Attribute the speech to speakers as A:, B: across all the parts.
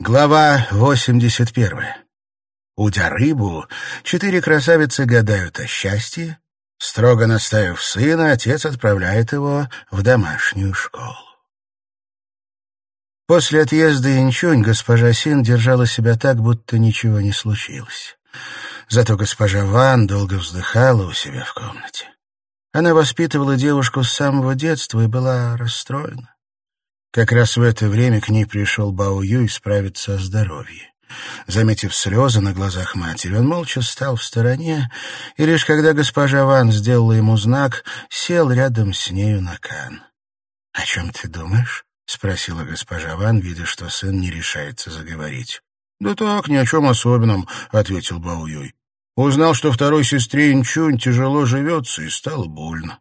A: Глава 81. Удя рыбу, четыре красавицы гадают о счастье. Строго наставив сына, отец отправляет его в домашнюю школу. После отъезда Инчунь госпожа Син держала себя так, будто ничего не случилось. Зато госпожа Ван долго вздыхала у себя в комнате. Она воспитывала девушку с самого детства и была расстроена. Как раз в это время к ней пришел Бао Юй справиться о здоровье. Заметив слезы на глазах матери, он молча стал в стороне, и лишь когда госпожа Ван сделала ему знак, сел рядом с нею на кан. — О чем ты думаешь? — спросила госпожа Ван, видя, что сын не решается заговорить. — Да так, ни о чем особенном, — ответил Бао Юй. Узнал, что второй сестре Инчунь тяжело живется, и стало больно.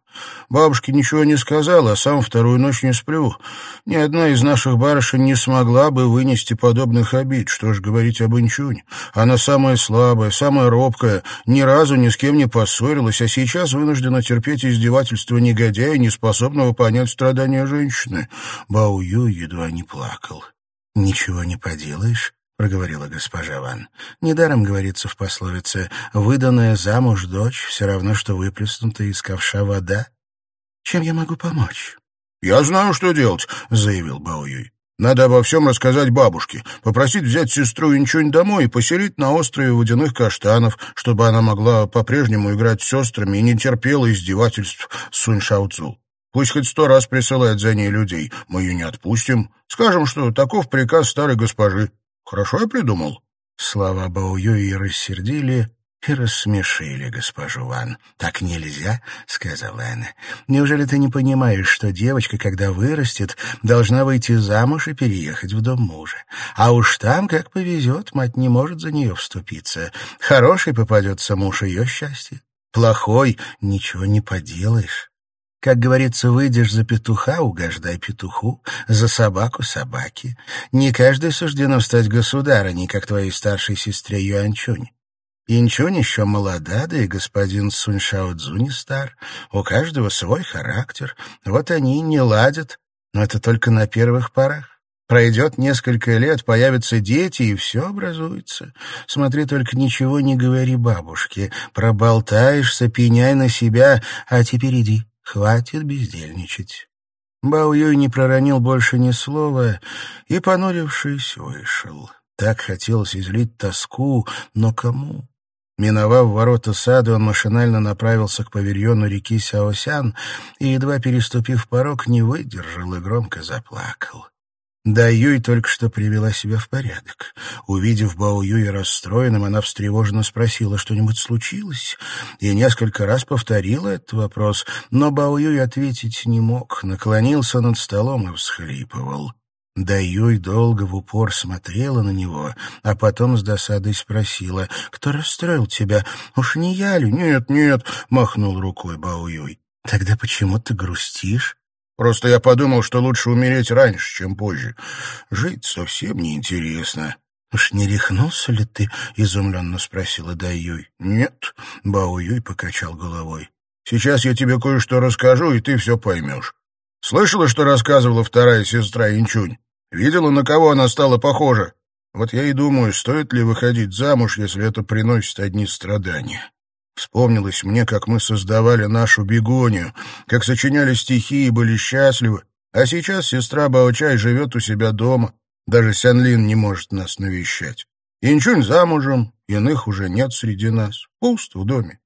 A: Бабушке ничего не сказала, а сам вторую ночь не сплю. Ни одна из наших барышень не смогла бы вынести подобных обид. Что ж говорить об Инчунь? Она самая слабая, самая робкая, ни разу ни с кем не поссорилась, а сейчас вынуждена терпеть издевательства негодяя, не способного понять страдания женщины. Бао Ю едва не плакал. «Ничего не поделаешь. — проговорила госпожа Ван. «Недаром говорится в пословице «выданная замуж дочь все равно, что выплеснутая из ковша вода». Чем я могу помочь?»
B: «Я знаю, что делать», — заявил Баоюй. «Надо обо всем рассказать бабушке, попросить взять сестру Инчунь домой и поселить на острове водяных каштанов, чтобы она могла по-прежнему играть с сестрами и не терпела издевательств Сунь Шаоцу. Пусть хоть сто раз присылает за ней людей, мы ее не отпустим. Скажем, что таков приказ старой госпожи. Хорошо я придумал?»
A: Слова Баоюи рассердили и рассмешили госпожу Ван. «Так нельзя», — сказала она. «Неужели ты не понимаешь, что девочка, когда вырастет, должна выйти замуж и переехать в дом мужа? А уж там, как повезет, мать не может за нее вступиться. Хороший попадется муж ее счастье, плохой — ничего не поделаешь». Как говорится, выйдешь за петуха, угождай петуху, за собаку — собаке. Не каждый суждено стать государыней, как твоей старшей сестре Юанчунь. Инчунь еще молода, да и господин Суньшао не стар. У каждого свой характер. Вот они не ладят. Но это только на первых порах. Пройдет несколько лет, появятся дети, и все образуется. Смотри, только ничего не говори бабушке. Проболтаешься, пеняй на себя, а теперь иди. Хватит бездельничать. Бао Юй не проронил больше ни слова и, понурившись, вышел. Так хотелось излить тоску, но кому? Миновав ворота сада, он машинально направился к павильону реки Сяосян и, едва переступив порог, не выдержал и громко заплакал. Да Юй только что привела себя в порядок. Увидев Бао Юя расстроенным, она встревоженно спросила, что-нибудь случилось, и несколько раз повторила этот вопрос, но Бао Юй ответить не мог, наклонился над столом и всхлипывал. Да Юй долго в упор смотрела на него, а потом с досадой спросила, «Кто расстроил тебя? Уж не я ли?»
B: «Нет, нет», — махнул рукой Бао Юй.
A: «Тогда почему ты грустишь?»
B: Просто я подумал, что лучше умереть раньше, чем позже. Жить совсем неинтересно.
A: — Уж не рехнулся ли ты? — изумленно спросила Даюй.
B: — Нет, — Бао Юй покачал головой. — Сейчас я тебе кое-что расскажу, и ты все поймешь. Слышала, что рассказывала вторая сестра Инчунь? Видела, на кого она стала похожа? Вот я и думаю, стоит ли выходить замуж, если это приносит одни страдания. Вспомнилось мне, как мы создавали нашу бегонию, как сочиняли стихи и были счастливы, а сейчас сестра Баочай живет у себя дома, даже Сянлин не может нас навещать. Инчунь замужем, иных уже нет среди нас, пуст в доме.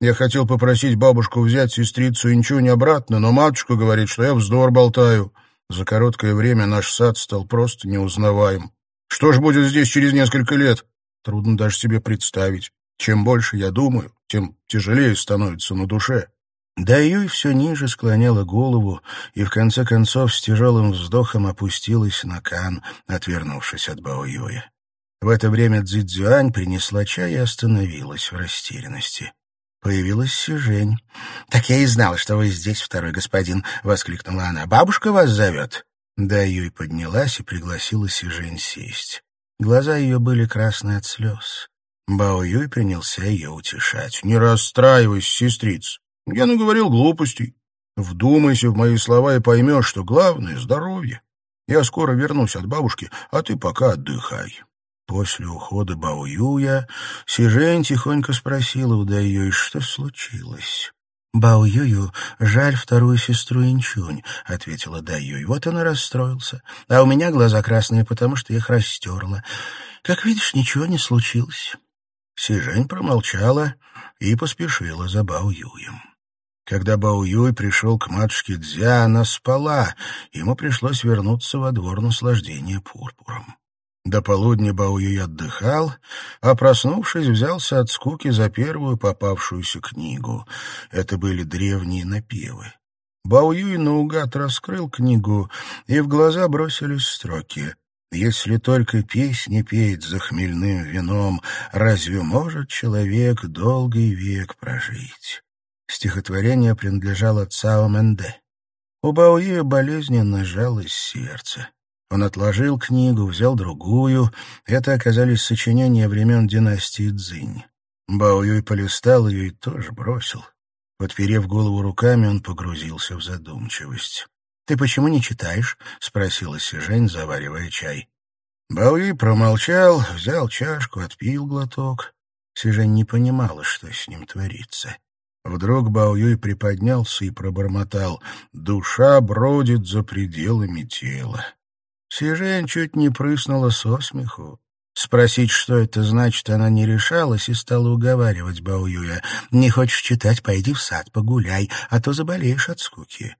B: Я хотел попросить бабушку взять сестрицу Инчунь обратно, но матушка говорит, что я вздор болтаю. За короткое время наш сад стал просто неузнаваем. Что ж будет здесь через несколько лет? Трудно даже себе представить. Чем больше я думаю, тем тяжелее становится на душе.
A: Да Юй все ниже склоняла голову и, в конце концов, с тяжелым вздохом опустилась на кан, отвернувшись от Бао Юя. В это время Цзюань принесла чай и остановилась в растерянности. Появилась Сижень. «Так я и знала, что вы здесь, второй господин», — воскликнула она. «Бабушка вас зовет». Да Юй поднялась и пригласила Сижень сесть. Глаза ее были красные от слез. Бао Юй принялся ее утешать. «Не расстраивайся, сестрица. Я наговорил глупостей. Вдумайся в мои слова и поймешь, что главное — здоровье.
B: Я скоро вернусь от бабушки, а ты пока отдыхай».
A: После ухода Баоюя Сижень тихонько спросила у Дайюй, что случилось. «Бао Юю жаль вторую сестру Инчунь», — ответила Дайюй. «Вот он и расстроился. А у меня глаза красные, потому что их растерла. Как видишь, ничего не случилось». Сижень промолчала и поспешила за Бао Юем. Когда Бао Юй пришел к матушке Дзя, она спала, ему пришлось вернуться во двор наслаждения пурпуром. До полудня Бауюй отдыхал, а, проснувшись, взялся от скуки за первую попавшуюся книгу. Это были древние напевы. Бауюй наугад раскрыл книгу, и в глаза бросились строки. «Если только песни петь за хмельным вином, разве может человек долгий век прожить?» Стихотворение принадлежало Цао Менде. У Бауюя болезненно жалось сердце. Он отложил книгу, взял другую. Это оказались сочинения времен династии Цзинь. Бао Юй полистал ее и тоже бросил. Подперев голову руками, он погрузился в задумчивость. «Ты почему не читаешь?» — спросила Сижень, заваривая чай. Юй промолчал, взял чашку, отпил глоток. Сижень не понимала, что с ним творится. Вдруг Бао Юй приподнялся и пробормотал «Душа бродит за пределами тела». Сижень чуть не прыснула со смеху. Спросить, что это значит, она не решалась и стала уговаривать Баоюя. «Не хочешь читать, пойди в сад, погуляй, а то заболеешь от скуки».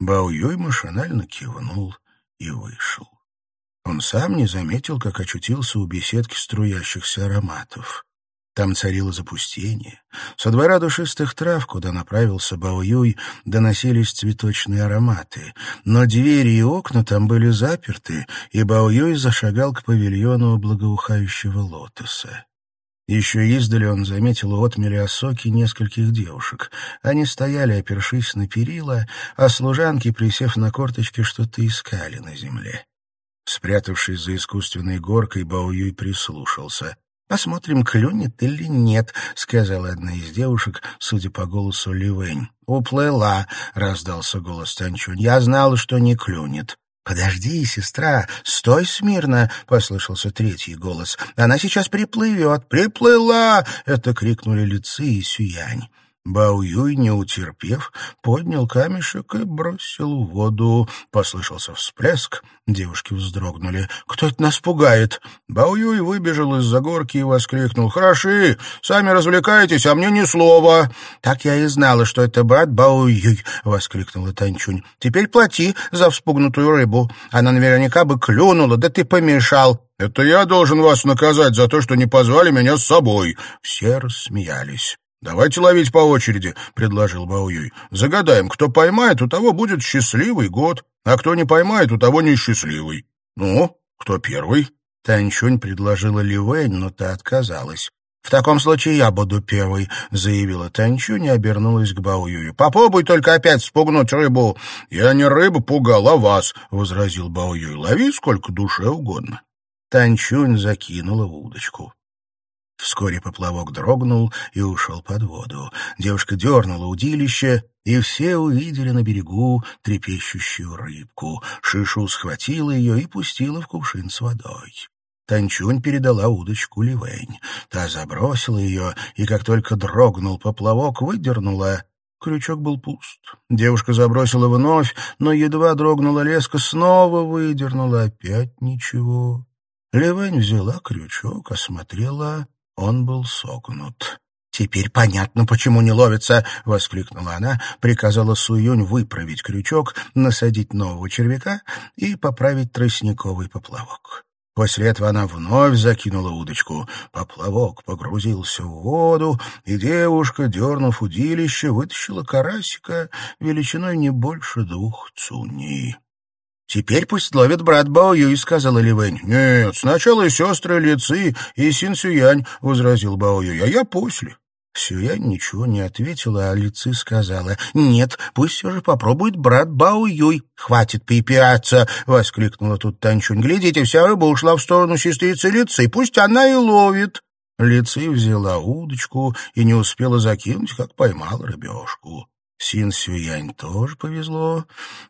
A: Баоюй машинально кивнул и вышел. Он сам не заметил, как очутился у беседки струящихся ароматов. Там царило запустение. Со двора душистых трав, куда направился Баоюй, доносились цветочные ароматы. Но двери и окна там были заперты, и Баоюй зашагал к павильону благоухающего лотоса. Еще издали он заметил у отмели осоки нескольких девушек. Они стояли, опершись на перила, а служанки, присев на корточки, что-то искали на земле. Спрятавшись за искусственной горкой, Баоюй прислушался. «Посмотрим, клюнет или нет», — сказала одна из девушек, судя по голосу Ливень. «Уплыла», — раздался голос Танчунь. «Я знала, что не клюнет». «Подожди, сестра, стой смирно!» — послышался третий голос. «Она сейчас приплывет!» «Приплыла!» — это крикнули лицы и Сюянь. Бао Юй, не утерпев, поднял камешек и бросил в воду. Послышался всплеск. Девушки вздрогнули. «Кто это нас пугает?» Бао Юй выбежал из-за горки и воскликнул. «Хороши! Сами развлекаетесь, а мне ни слова!» «Так я и знала, что это брат Бао Юй!» — воскликнула Танчунь. «Теперь плати за вспугнутую рыбу. Она наверняка бы клюнула, да ты помешал!» «Это я должен вас наказать за то, что не позвали меня с собой!» Все рассмеялись. «Давайте ловить по очереди», — предложил Баоюй. «Загадаем, кто поймает, у того будет счастливый год, а кто не поймает, у того несчастливый. Ну, кто первый?» Танчунь предложила Ливэнь, но та отказалась. «В таком случае я буду первой», — заявила Танчунь и обернулась к Баоюю. «Попробуй только опять спугнуть рыбу». «Я не рыбу пугал, а вас», — возразил Баоюй. «Лови сколько душе угодно». Танчунь закинула удочку. Вскоре поплавок дрогнул и ушел под воду. Девушка дернула удилище, и все увидели на берегу трепещущую рыбку. Шишу схватила ее и пустила в кувшин с водой. Танчунь передала удочку Ливень. Та забросила ее, и как только дрогнул поплавок, выдернула. Крючок был пуст. Девушка забросила вновь, но едва дрогнула леска, снова выдернула. Опять ничего. Ливень взяла крючок, осмотрела он был согнут. «Теперь понятно, почему не ловится!» — воскликнула она, приказала Суюнь выправить крючок, насадить нового червяка и поправить тростниковый поплавок. После этого она вновь закинула удочку. Поплавок погрузился в воду, и девушка, дернув удилище, вытащила карасика величиной не больше двух цуней. «Теперь пусть ловит брат Бао Юй», — сказала Ливэнь. «Нет, сначала сестры Лици и Син Сюянь», — возразил Бао Юй, — «а я после». Сюянь ничего не ответила, а Лици сказала, «Нет, пусть все же попробует брат Бао Юй». «Хватит пипиаться!» — воскликнула тут Танчунь. «Глядите, вся рыба ушла в сторону сестрицы Лици, пусть она и ловит». Лици взяла удочку и не успела закинуть, как поймала рыбешку. Син Сюянь тоже повезло.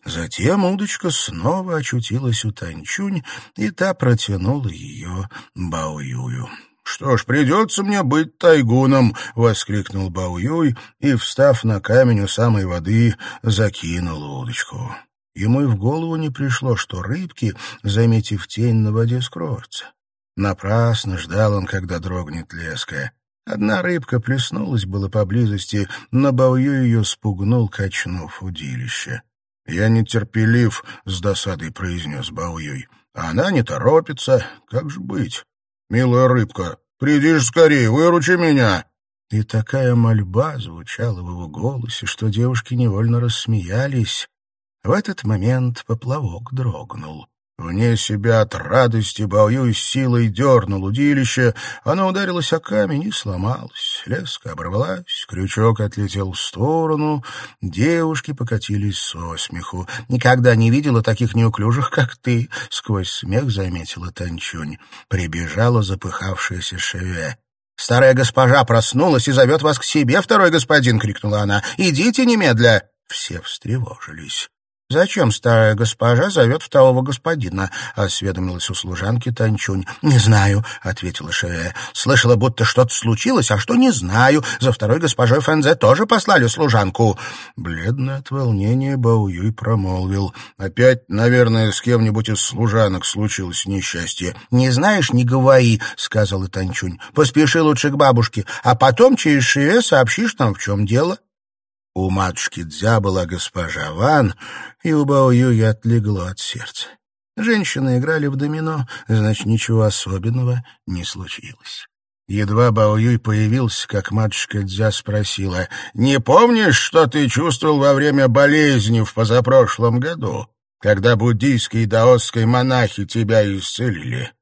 A: Затем удочка снова очутилась у Танчунь, и та протянула ее Бао Юю.
B: «Что ж, придется мне быть тайгуном!» — воскликнул Бао Юй и, встав на камень у самой воды, закинул удочку.
A: Ему и в голову не пришло, что рыбки, заметив тень на воде, скроются. Напрасно ждал он, когда дрогнет леска. Одна рыбка плеснулась было поблизости, но Баую ее спугнул, качнув удилище.
B: — Я нетерпелив, — с досадой произнес Бауюй. — А она не торопится. Как же быть? Милая рыбка, приди же скорее, выручи меня.
A: И такая мольба звучала в его голосе, что девушки невольно рассмеялись. В этот момент поплавок дрогнул.
B: Вне себя от радости Баою с силой дернул удилище. Оно ударилось о камень и сломалось. Леска оборвалась, крючок отлетел в сторону. Девушки покатились со смеху.
A: «Никогда не видела таких неуклюжих, как ты!» — сквозь смех заметила Танчунь. Прибежала запыхавшаяся Шеве. «Старая госпожа проснулась и зовет вас к себе, второй господин!» — крикнула она. «Идите немедля!» Все встревожились. «Зачем старая госпожа зовет второго господина?» — осведомилась у служанки Танчунь. «Не знаю», — ответила Шея. «Слышала, будто что-то случилось, а что не знаю. За второй госпожой Фэнзе тоже послали служанку».
B: Бледный от волнения Баоюй промолвил. «Опять, наверное, с кем-нибудь из служанок случилось несчастье».
A: «Не знаешь, не говори», — сказала Танчунь. «Поспеши лучше к бабушке, а потом через Шеве сообщишь нам, в чем дело». У матушки Дзя была госпожа Ван, и у Бао Юя отлегло от сердца. Женщины играли в домино, значит, ничего особенного не случилось. Едва Бао Юй появился, как матушка Дзя спросила, «Не помнишь, что ты чувствовал во время болезни в позапрошлом году, когда буддийские и даосские монахи тебя исцелили?»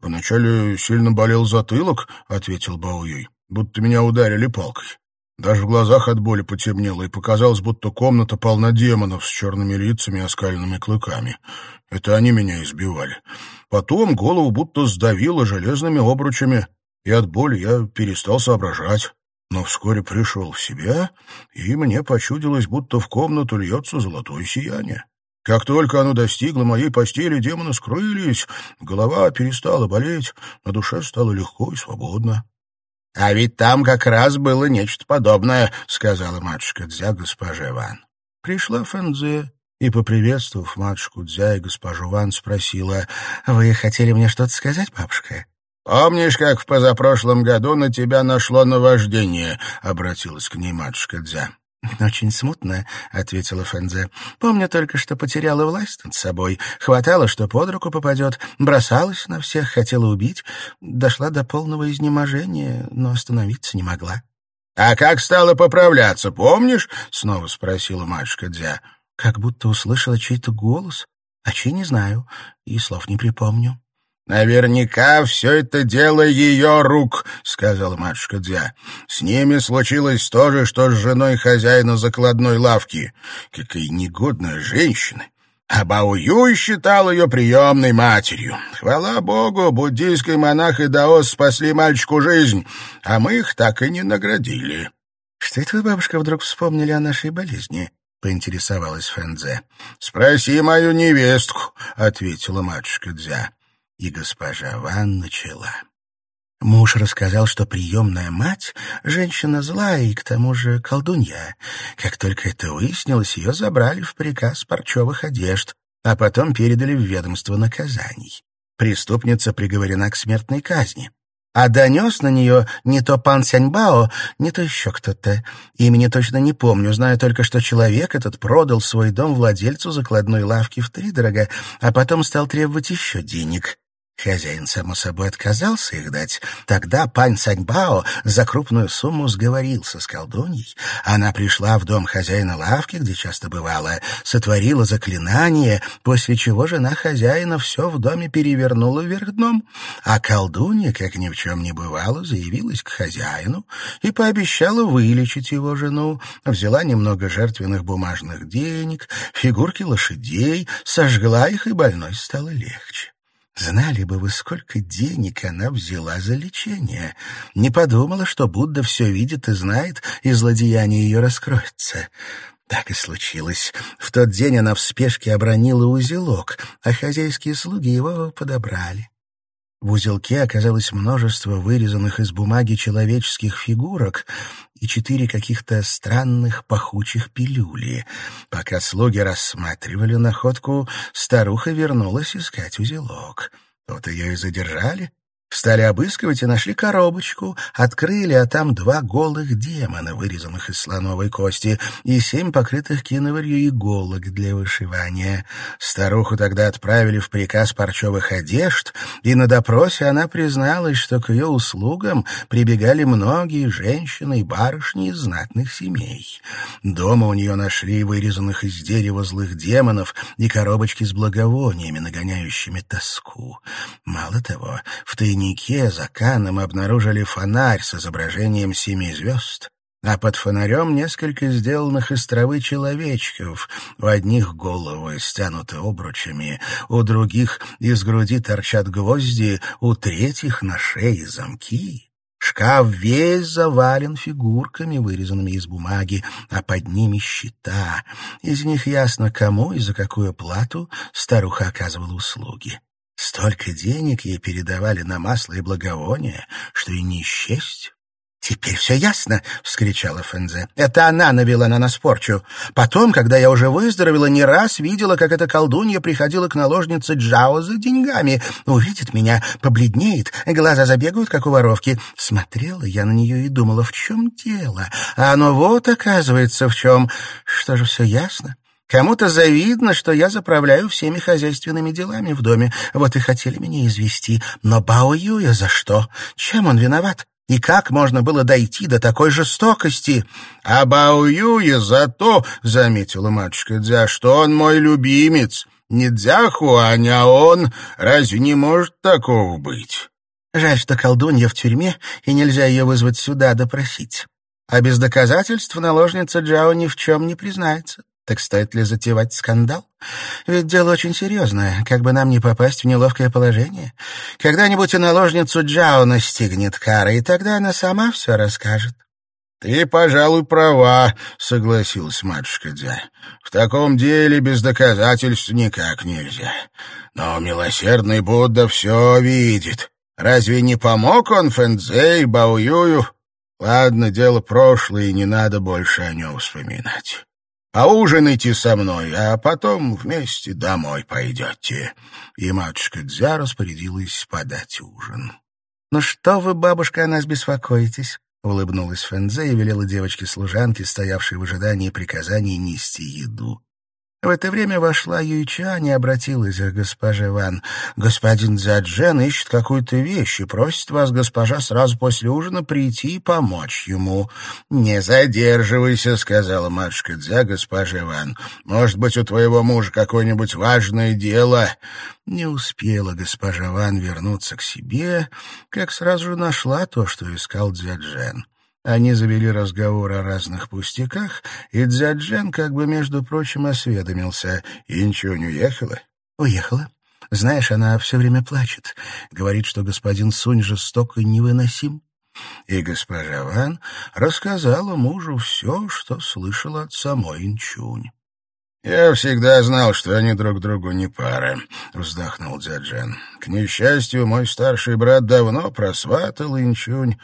B: «Вначале сильно болел затылок», — ответил Бао Юй, «будто меня ударили палкой. Даже в глазах от боли потемнело, и показалось, будто комната полна демонов с черными лицами и оскаленными клыками. Это они меня избивали. Потом голову будто сдавило железными обручами, и от боли я перестал соображать. Но вскоре пришел в себя, и мне почудилось, будто в комнату льется золотое сияние. Как только оно достигло моей постели, демоны скрылись, голова перестала болеть, на душе стало легко и свободно.
A: «А ведь там как раз было нечто подобное», — сказала матушка Дзя госпоже Ван. Пришла Фэнзе и, поприветствовав матушку Дзя и госпожу Ван, спросила, «Вы хотели мне что-то сказать, бабушка?»
B: «Помнишь, как в позапрошлом году на тебя нашло наваждение?» — обратилась к ней матушка Дзя.
A: «Очень смутно», — ответила Фэнзе. «Помню только, что потеряла власть над собой. Хватало, что под руку попадет. Бросалась на всех, хотела убить. Дошла до полного изнеможения, но остановиться не могла».
B: «А как стала поправляться, помнишь?» — снова спросила матушка Дзя.
A: «Как будто услышала чей-то голос. А чей не знаю, и слов не припомню».
B: «Наверняка все это дело ее рук», — сказала матушка Дзя. «С ними случилось то же, что с женой хозяина закладной лавки. Какая негодная женщина!» А Бао Юй считал ее приемной матерью. Хвала богу, буддийский монах и даос спасли мальчику жизнь, а мы их так и не наградили.
A: — Что это вы, бабушка, вдруг вспомнили о нашей болезни? — поинтересовалась Фэнзе.
B: — Спроси мою невестку, — ответила матушка Дзя
A: и госпожа Ван начала. Муж рассказал, что приемная мать — женщина злая и, к тому же, колдунья. Как только это выяснилось, ее забрали в приказ парчевых одежд, а потом передали в ведомство наказаний. Преступница приговорена к смертной казни. А донес на нее не то пан Сяньбао, не то еще кто-то. Имени точно не помню, знаю только, что человек этот продал свой дом владельцу закладной лавки втридорога, а потом стал требовать еще денег. Хозяин, само собой, отказался их дать. Тогда пань Саньбао за крупную сумму сговорился с колдуньей. Она пришла в дом хозяина лавки, где часто бывала, сотворила заклинание, после чего жена хозяина все в доме перевернула вверх дном. А колдунья, как ни в чем не бывало, заявилась к хозяину и пообещала вылечить его жену. Взяла немного жертвенных бумажных денег, фигурки лошадей, сожгла их, и больной стало легче. Знали бы вы, сколько денег она взяла за лечение. Не подумала, что Будда все видит и знает, и злодеяние ее раскроется. Так и случилось. В тот день она в спешке обронила узелок, а хозяйские слуги его подобрали. В узелке оказалось множество вырезанных из бумаги человеческих фигурок и четыре каких-то странных пахучих пилюли. Пока слуги рассматривали находку, старуха вернулась искать узелок. Вот ее и задержали, Стали обыскивать и нашли коробочку, открыли, а там два голых демона, вырезанных из слоновой кости, и семь покрытых киноварью иголок для вышивания. Старуху тогда отправили в приказ парчевых одежд, и на допросе она призналась, что к ее услугам прибегали многие женщины и барышни из знатных семей. Дома у нее нашли вырезанных из дерева злых демонов и коробочки с благовониями, нагоняющими тоску. Мало того, в тайне тайнике за Каном обнаружили фонарь с изображением семи звезд, а под фонарем несколько сделанных из травы человечков. У одних головы стянуты обручами, у других из груди торчат гвозди, у третьих на шее замки. Шкаф весь завален фигурками, вырезанными из бумаги, а под ними щита. Из них ясно, кому и за какую плату старуха оказывала услуги. Столько денег ей передавали на масло и благовония, что и не исчесть. «Теперь все ясно!» — вскричала Фензе. «Это она навела на нас порчу. Потом, когда я уже выздоровела, не раз видела, как эта колдунья приходила к наложнице Джао за деньгами. Увидит меня, побледнеет, глаза забегают, как у воровки. Смотрела я на нее и думала, в чем дело? А оно вот, оказывается, в чем. Что же все ясно? Кому-то завидно, что я заправляю всеми хозяйственными делами в доме. Вот и хотели меня извести. Но Бао Юя за что? Чем он виноват? И как можно было дойти до такой жестокости? — А Бао Юя за то, — заметила матушка Дзя, — что он мой любимец. Не Дзя Хуань, а он. Разве не может такого быть? Жаль, что колдунья в тюрьме, и нельзя ее вызвать сюда допросить. А без доказательств наложница Джао ни в чем не признается. Так стоит ли затевать скандал? Ведь дело очень серьезное, как бы нам не попасть в неловкое положение. Когда-нибудь и наложницу Джао настигнет кара, и тогда она сама все расскажет. — Ты, пожалуй, права, — согласилась матушка Дзя. — В таком деле без доказательств никак нельзя. Но милосердный Будда все видит. Разве не помог он Фэнзэ и Баоюю? Ладно, дело прошлое, и не надо больше о нем вспоминать. Поужинайте со мной, а потом вместе домой пойдете». И матушка Дзя распорядилась подать ужин. «Ну что вы, бабушка, о нас беспокоитесь?» — улыбнулась Фэнзе и велела девочке-служанке, стоявшей в ожидании приказаний, нести еду. В это время вошла Юйчан и обратилась к госпоже Ван. «Господин Дзяджен ищет какую-то вещь и просит вас, госпожа, сразу после ужина прийти и помочь ему». «Не задерживайся», — сказала матушка Дзя госпоже Ван. «Может быть, у твоего мужа какое-нибудь важное дело?» Не успела госпожа Ван вернуться к себе, как сразу же нашла то, что искал Дзяджен. Они завели разговор о разных пустяках, и Дзяджен как бы, между прочим, осведомился. И ничего не уехала? Уехала. Знаешь, она все время плачет. Говорит, что господин Сунь жесток и невыносим. И госпожа Ван рассказала мужу все, что слышала от самой Инчунь. «Я всегда знал, что они друг другу не пара», — вздохнул Дзяджен. «К несчастью, мой старший брат давно просватал Инчунь,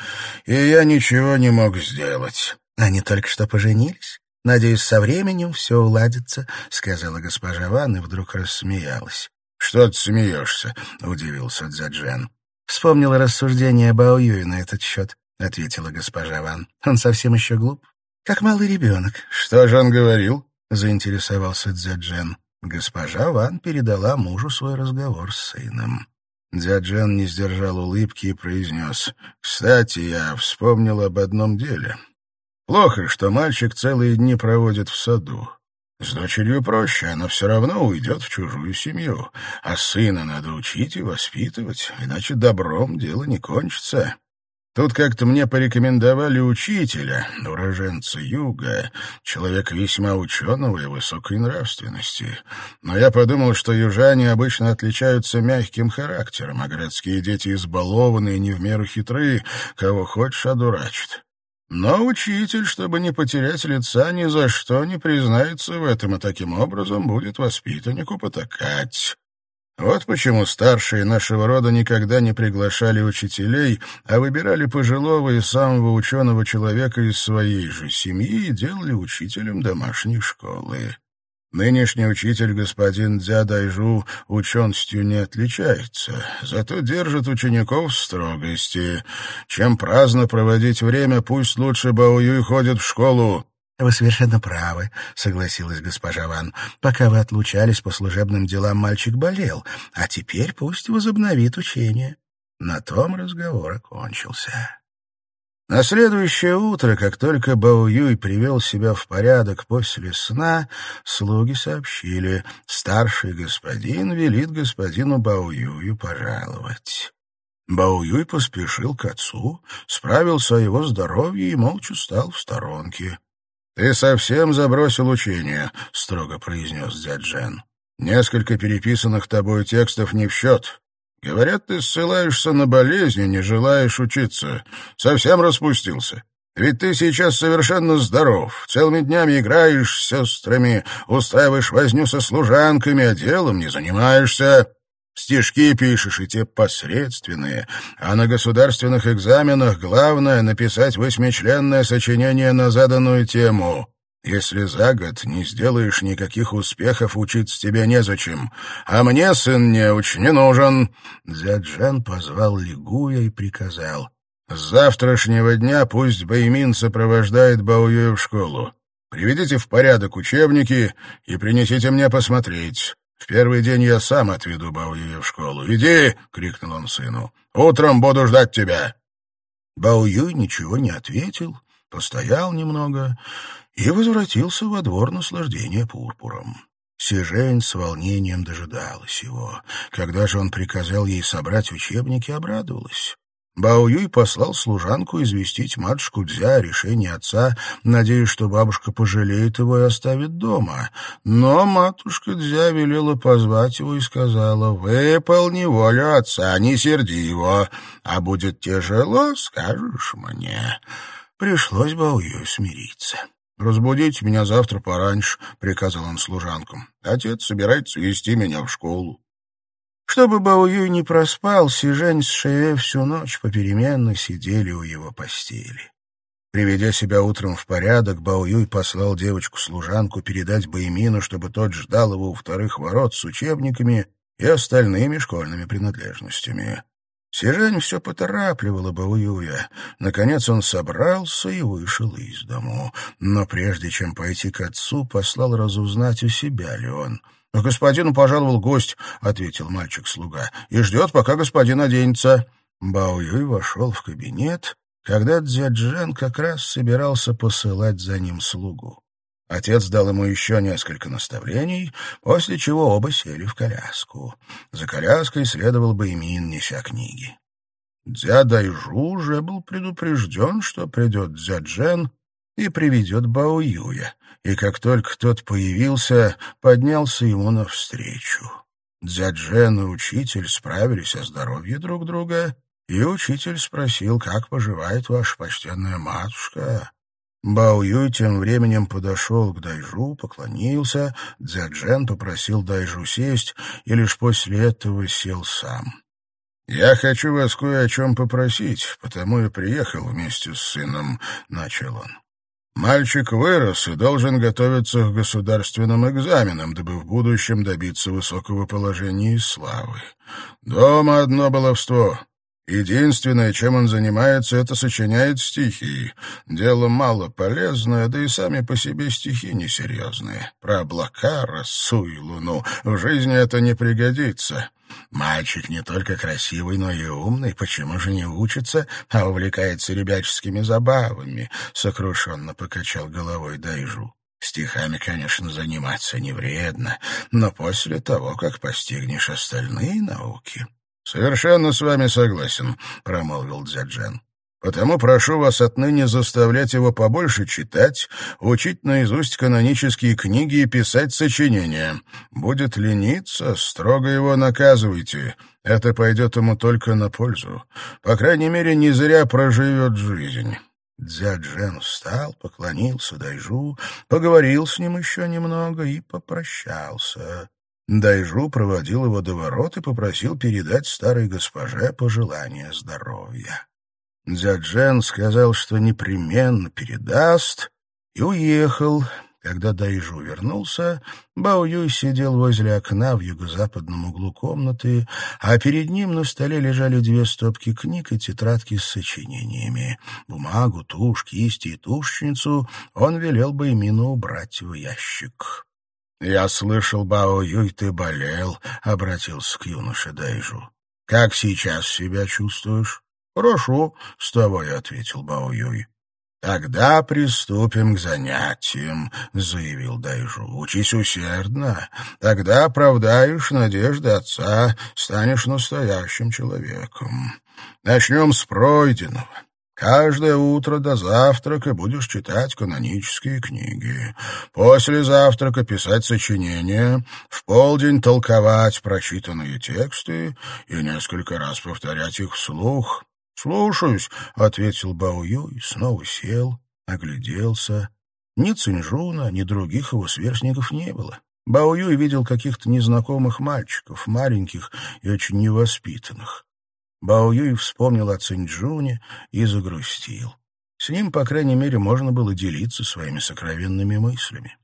A: и я ничего не мог сделать». «Они только что поженились. Надеюсь, со временем все уладится», — сказала госпожа Ван и вдруг рассмеялась. «Что ты смеешься?» — удивился Дзяджен. «Вспомнила рассуждение Бао Юи на этот счет», — ответила госпожа Ван. «Он совсем еще глуп, как малый ребенок». «Что же он говорил?» — заинтересовался Дзяджен. Госпожа Ван передала мужу свой разговор с сыном. Дзяджен не сдержал улыбки и произнес. «Кстати, я вспомнил об одном деле. Плохо, что мальчик целые дни проводит в саду. С дочерью проще, она все равно уйдет в чужую семью. А сына надо учить и воспитывать, иначе добром дело не кончится».
B: Тут как-то мне порекомендовали учителя, уроженца юга, человека весьма ученого и высокой нравственности. Но я подумал, что южане обычно отличаются мягким характером, а городские дети избалованные, не в меру хитрые, кого хочешь одурачат. Но учитель, чтобы не потерять лица, ни за что не признается в этом, и таким образом будет воспитаннику потакать. Вот почему старшие нашего рода никогда не приглашали учителей, а выбирали пожилого и самого ученого человека из своей же семьи и делали учителем домашней школы. Нынешний учитель, господин Дзядайжу, ученостью не отличается, зато держит учеников в строгости. Чем праздно проводить время, пусть лучше Баоюй ходит в школу,
A: «Вы совершенно правы», — согласилась госпожа Ван. «Пока вы отлучались по служебным делам, мальчик болел, а теперь пусть возобновит учение». На том разговор окончился. На следующее утро, как только Бао Юй привел себя в порядок после сна, слуги сообщили, старший господин велит господину Бао Юю пожаловать. Бао Юй поспешил к отцу, справился о его здоровье и молча стал в сторонке. «Ты совсем забросил учение», — строго произнес дядь Джен. «Несколько переписанных тобой текстов не в счет. Говорят, ты ссылаешься на болезни, не желаешь учиться. Совсем распустился. Ведь ты сейчас совершенно здоров, целыми днями играешь с сестрами, устраиваешь возню со служанками, а делом не занимаешься». Стишки пишешь, и те посредственные, а на государственных экзаменах главное — написать восьмичленное сочинение на заданную тему. Если за год не сделаешь никаких успехов, учиться тебе незачем. А мне, сын неуч, не нужен». Дзяджан позвал Лигуя и приказал. «С завтрашнего дня пусть Баймин сопровождает Баоюя в школу. Приведите в порядок учебники и принесите мне посмотреть. В первый день я сам отведу Баоюя в школу. «Иди!» — крикнул он сыну. «Утром буду ждать тебя!» Баоюй ничего не ответил, постоял немного и возвратился во двор наслаждения пурпуром. Сижень с волнением дожидалась его. Когда же он приказал ей собрать учебники, обрадовалась. Бао Юй послал служанку известить матушку Дзя о решении отца, надеясь, что бабушка пожалеет его и оставит дома. Но матушка Дзя велела позвать его и сказала, «Выполни волю отца, не серди его, а будет тяжело, скажешь мне». Пришлось Бао Юй смириться. «Разбудите меня завтра пораньше», — приказал он служанкам. «Отец собирается вести меня в школу». Чтобы Баоюй не проспал, Сижень с Шеве всю ночь попеременно сидели у его постели. Приведя себя утром в порядок, Баоюй послал девочку-служанку передать Баймину, чтобы тот ждал его у вторых ворот с учебниками и остальными школьными принадлежностями. Сижень все поторапливала Баоюя. Наконец он собрался и вышел из дому. Но прежде чем пойти к отцу, послал разузнать, у себя ли он — «К господину пожаловал гость», — ответил мальчик-слуга, — «и ждет, пока господин оденется». Бао Юй вошел в кабинет, когда Дзяджен как раз собирался посылать за ним слугу. Отец дал ему еще несколько наставлений, после чего оба сели в коляску. За коляской следовал Баймин, неся книги. Дзя Дайжу уже был предупрежден, что придет Дзяджен и приведет Бао Юя, и как только тот появился, поднялся ему навстречу. Дзяджен и учитель справились о здоровье друг друга, и учитель спросил, как поживает ваша почтенная матушка. Бао Юй тем временем подошел к Дайжу, поклонился, Дзяджен попросил Дайжу сесть, и лишь после этого сел сам. «Я хочу вас кое о чем попросить, потому и приехал вместе с сыном», — начал он. Мальчик вырос и должен готовиться к государственным экзаменам, дабы в будущем добиться высокого положения и славы. Дома одно баловство. Единственное, чем он занимается, это сочиняет стихи. Дело мало полезное, да и сами по себе стихи несерьезные. Про облака, росу и луну. В жизни это не пригодится. Мальчик не только красивый, но и умный. Почему же не учится, а увлекается ребяческими забавами? Сокрушенно покачал головой Дайжу. Стихами, конечно, заниматься не вредно, но после того, как постигнешь остальные науки... — Совершенно с вами согласен, — промолвил Дзяджан.
B: Потому прошу вас отныне заставлять его побольше читать, учить наизусть канонические книги и писать сочинения. Будет лениться, строго его наказывайте. Это пойдет ему только на пользу. По крайней мере, не зря проживет жизнь». Дзяджен встал, поклонился Дайжу, поговорил с ним еще немного и попрощался. Дайжу проводил его до ворот и попросил передать старой госпоже пожелание здоровья. Дзяджен сказал, что непременно передаст, и уехал. Когда Дайжу вернулся, Бао Юй сидел возле окна в юго-западном углу комнаты, а перед ним на столе лежали две стопки книг и тетрадки с сочинениями. Бумагу, тушь, кисти и тушечницу он велел бы Баймину убрать в ящик. «Я слышал, Бао Юй, ты болел», — обратился к юноше Дайжу. «Как сейчас себя чувствуешь?» «Хорошо», — с тобой ответил Бао Юй. «Тогда приступим к занятиям», — заявил Дайжу. «Учись усердно. Тогда оправдаешь надежды отца, станешь настоящим человеком. Начнем с пройденного. Каждое утро до завтрака будешь читать канонические книги. После завтрака писать сочинения, в полдень толковать прочитанные тексты и несколько раз повторять их вслух. «Слушаюсь», — ответил Бао Юй, снова сел, огляделся. Ни Цинжуна, ни других его сверстников не было. Бао Юй видел каких-то незнакомых мальчиков, маленьких и очень невоспитанных. Бао Юй вспомнил о Цинджуне и загрустил. С ним, по крайней мере, можно было делиться своими сокровенными мыслями.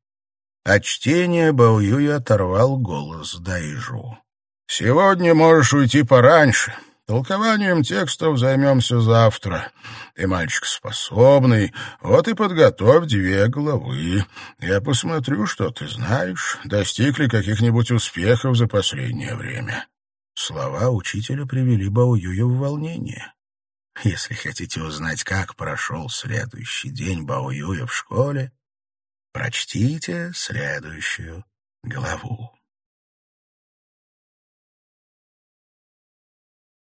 B: От чтения Бао Юй оторвал голос Дайжу. «Сегодня можешь уйти пораньше. Толкованием текстов займемся завтра. Ты мальчик способный, вот и подготовь две главы. Я посмотрю, что ты знаешь, достиг ли каких-нибудь успехов за последнее время». Слова учителя привели Баоюя в волнение. Если хотите узнать, как прошел следующий день Баоюя в школе, прочтите следующую главу.